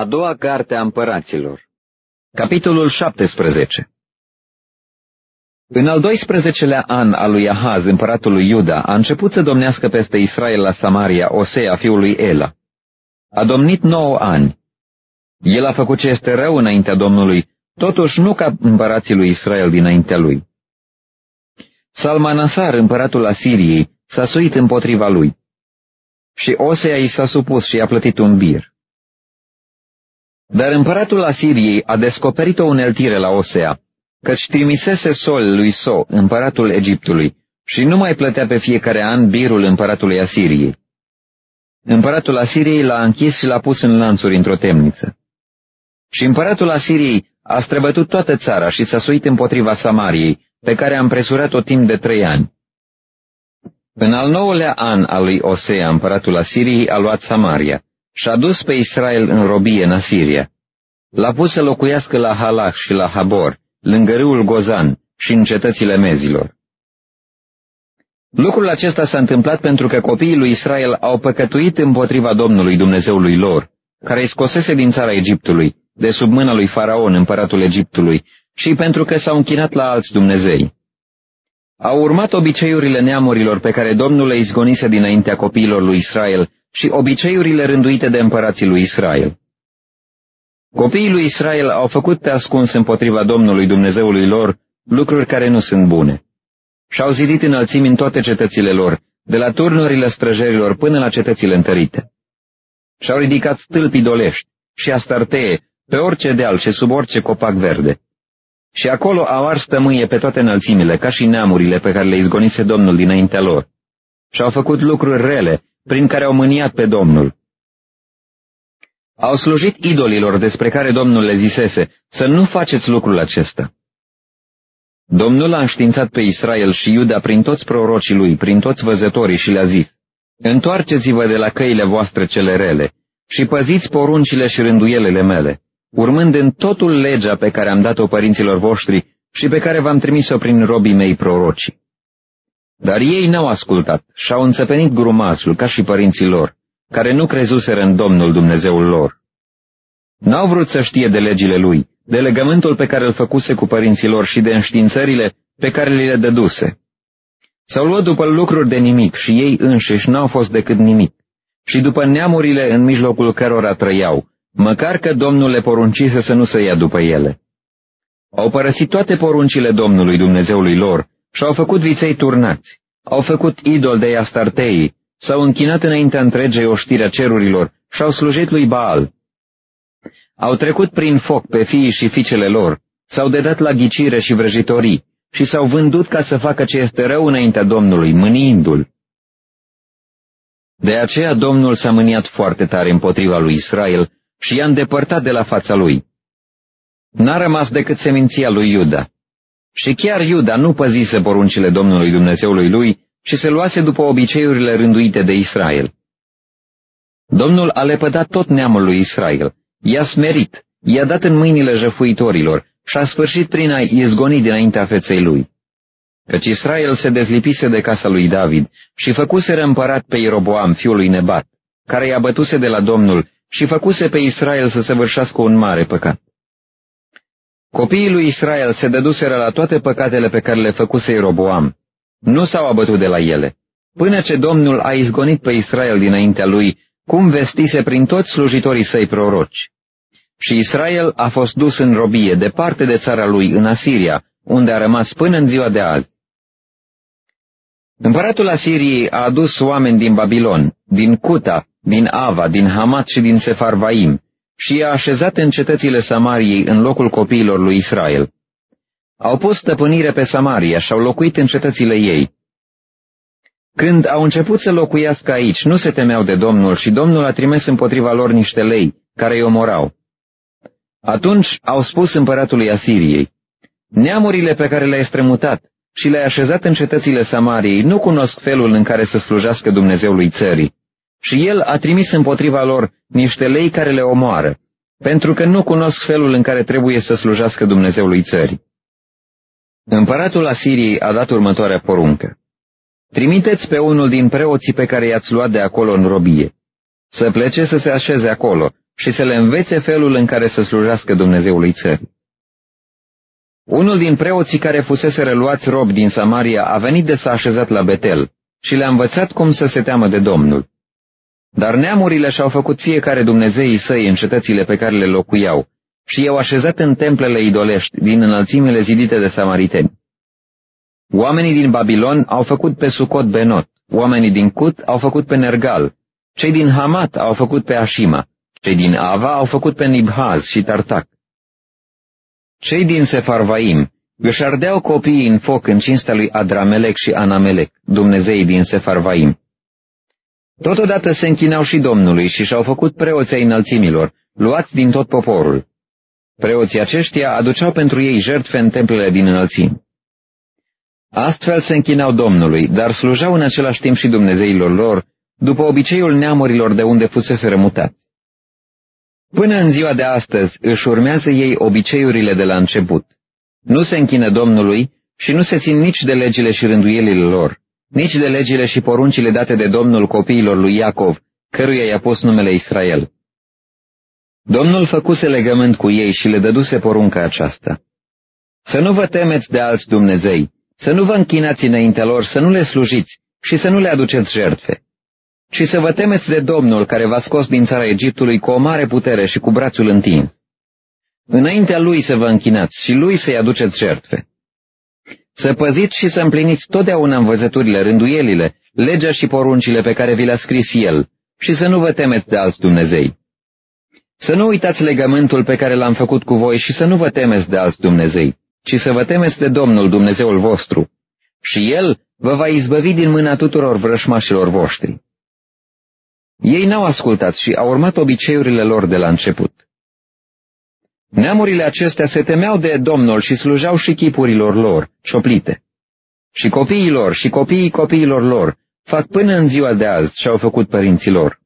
A doua carte a împăraților Capitolul 17 În al 12-lea an al lui Ahaz, împăratul lui Iuda, a început să domnească peste Israel la Samaria Osea, fiul lui Ela. A domnit nouă ani. El a făcut ce este rău înaintea Domnului, totuși nu ca împărații lui Israel dinaintea lui. Salmanasar, împăratul Asiriei, s-a suit împotriva lui. Și Osea i s-a supus și i-a plătit un bir. Dar împăratul Asiriei a descoperit o uneltire la Osea, căci trimisese Sol lui So, împăratul Egiptului, și nu mai plătea pe fiecare an birul împăratului Asiriei. Împăratul Asiriei l-a închis și l-a pus în lanțuri într-o temniță. Și împăratul Asiriei a străbătut toată țara și s-a suit împotriva Samariei, pe care a împresurat-o timp de trei ani. În al nouălea an al lui Osea, împăratul Asiriei a luat Samaria și-a dus pe Israel în robie în Asiria. L-a pus să locuiască la Halach și la Habor, lângă râul Gozan și în cetățile mezilor. Lucrul acesta s-a întâmplat pentru că copiii lui Israel au păcătuit împotriva Domnului Dumnezeului lor, care îi scosese din țara Egiptului, de sub mâna lui Faraon, împăratul Egiptului, și pentru că s-au închinat la alți Dumnezei. Au urmat obiceiurile neamurilor pe care Domnul le izgonise dinaintea copiilor lui Israel și obiceiurile rânduite de împărații lui Israel. Copiii lui Israel au făcut pe ascuns împotriva Domnului Dumnezeului lor lucruri care nu sunt bune. Și-au zidit înălțimi în toate cetățile lor, de la turnurile străjerilor până la cetățile întărite. Și-au ridicat stâlpi dolești și astartee pe orice deal și sub orice copac verde. Și acolo au ars tămâie pe toate înălțimile, ca și neamurile pe care le izgonise Domnul dinaintea lor. Și-au făcut lucruri rele, prin care au mâniat pe Domnul. Au slujit idolilor despre care Domnul le zisese, să nu faceți lucrul acesta. Domnul a înștiințat pe Israel și Iuda prin toți prorocii lui, prin toți văzătorii și le-a zis, Întoarceți-vă de la căile voastre cele rele și păziți poruncile și rânduielele mele, urmând în totul legea pe care am dat-o părinților voștri și pe care v-am trimis-o prin robii mei prorocii. Dar ei n-au ascultat și au înțepenit grumazul ca și părinții lor, care nu crezuseră în Domnul Dumnezeul lor. N-au vrut să știe de legile lui, de legământul pe care îl făcuse cu părinții lor și de înștiințările pe care li le dăduse. S-au luat după lucruri de nimic și ei înșiși n-au fost decât nimic, și după neamurile în mijlocul cărora trăiau, măcar că Domnul le poruncise să nu se ia după ele. Au părăsit toate poruncile Domnului Dumnezeului lor și-au făcut viței turnați, au făcut idol de Astartei, s-au închinat înaintea întregei oștirea cerurilor și-au slujit lui Baal. Au trecut prin foc pe fiii și fiicele lor, s-au dedat la ghicire și vrăjitorii și s-au vândut ca să facă ce este rău înaintea Domnului, mâniindu-l. De aceea Domnul s-a mâniat foarte tare împotriva lui Israel și i-a îndepărtat de la fața lui. N-a rămas decât seminția lui Iuda. Și chiar Iuda nu păzise poruncile Domnului Dumnezeului lui și se luase după obiceiurile rânduite de Israel. Domnul a lepădat tot neamul lui Israel, i-a smerit, i-a dat în mâinile jăfuitorilor și a sfârșit prin a izgoni dinaintea feței lui. Căci Israel se dezlipise de casa lui David și făcuse împărat pe Ieroboam, fiul lui Nebat, care i-a bătuse de la Domnul și făcuse pe Israel să săvârșească un mare păcat. Copiii lui Israel se dăduseră la toate păcatele pe care le făcuse Ieroboam. Nu s-au abătut de la ele, până ce Domnul a izgonit pe Israel dinaintea lui, cum vestise prin toți slujitorii săi proroci. Și Israel a fost dus în robie departe de țara lui, în Asiria, unde a rămas până în ziua de azi. Împăratul Asiriei a adus oameni din Babilon, din Cuta, din Ava, din Hamat și din Sefarvaim, și i-a așezat în cetățile Samariei în locul copiilor lui Israel. Au pus stăpânire pe Samaria și au locuit în cetățile ei. Când au început să locuiască aici, nu se temeau de Domnul și Domnul a trimis împotriva lor niște lei care îi omorau. Atunci au spus împăratului Asiriei, Neamurile pe care le-ai strămutat și le-ai așezat în cetățile Samariei nu cunosc felul în care să slujească Dumnezeului țării. Și el a trimis împotriva lor niște lei care le omoară, pentru că nu cunosc felul în care trebuie să slujească Dumnezeului țării. Împăratul Asiriei a dat următoarea poruncă. Trimiteți pe unul din preoții pe care i-ați luat de acolo în robie, să plece să se așeze acolo și să le învețe felul în care să slujească Dumnezeului țării. Unul din preoții care fusese reluați rob din Samaria a venit de s-a așezat la Betel și le-a învățat cum să se teamă de Domnul. Dar neamurile și-au făcut fiecare Dumnezeii săi în cetățile pe care le locuiau și i-au așezat în templele idolești din înălțimile zidite de samariteni. Oamenii din Babilon au făcut pe Sucot Benot, oamenii din Cut au făcut pe Nergal, cei din Hamat au făcut pe Ashima, cei din Ava au făcut pe Nibhaz și Tartac. Cei din Sefarvaim își ardeau copiii în foc în cinstea lui Adramelec și Anamelec, Dumnezeii din Sefarvaim. Totodată se închinau și Domnului și și-au făcut preoții înălțimilor, luați din tot poporul. Preoții aceștia aduceau pentru ei jertfe în templele din înălțimi. Astfel se închinau Domnului, dar slujau în același timp și Dumnezeilor lor, după obiceiul neamurilor de unde fusese rămutat. Până în ziua de astăzi își urmează ei obiceiurile de la început. Nu se închină Domnului și nu se țin nici de legile și rânduielile lor, nici de legile și poruncile date de Domnul copiilor lui Iacov, căruia i-a pus numele Israel. Domnul făcuse legământ cu ei și le dăduse porunca aceasta. Să nu vă temeți de alți Dumnezei, să nu vă închinați înaintea lor, să nu le slujiți și să nu le aduceți jertfe, ci să vă temeți de Domnul care v-a scos din țara Egiptului cu o mare putere și cu brațul întins. Înaintea lui să vă închinați și lui să-i aduceți jertfe. Să păziți și să împliniți totdeauna învățăturile, rânduielile, legea și poruncile pe care vi le-a scris el și să nu vă temeți de alți Dumnezei. Să nu uitați legământul pe care l-am făcut cu voi și să nu vă temeți de alți Dumnezei, ci să vă temeți de Domnul Dumnezeul vostru. Și El vă va izbăvi din mâna tuturor vrășmașilor voștri. Ei n-au ascultat și au urmat obiceiurile lor de la început. Neamurile acestea se temeau de Domnul și slujau și chipurilor lor, cioplite. Și copiilor și copiii copiilor lor fac până în ziua de azi ce au făcut părinții lor.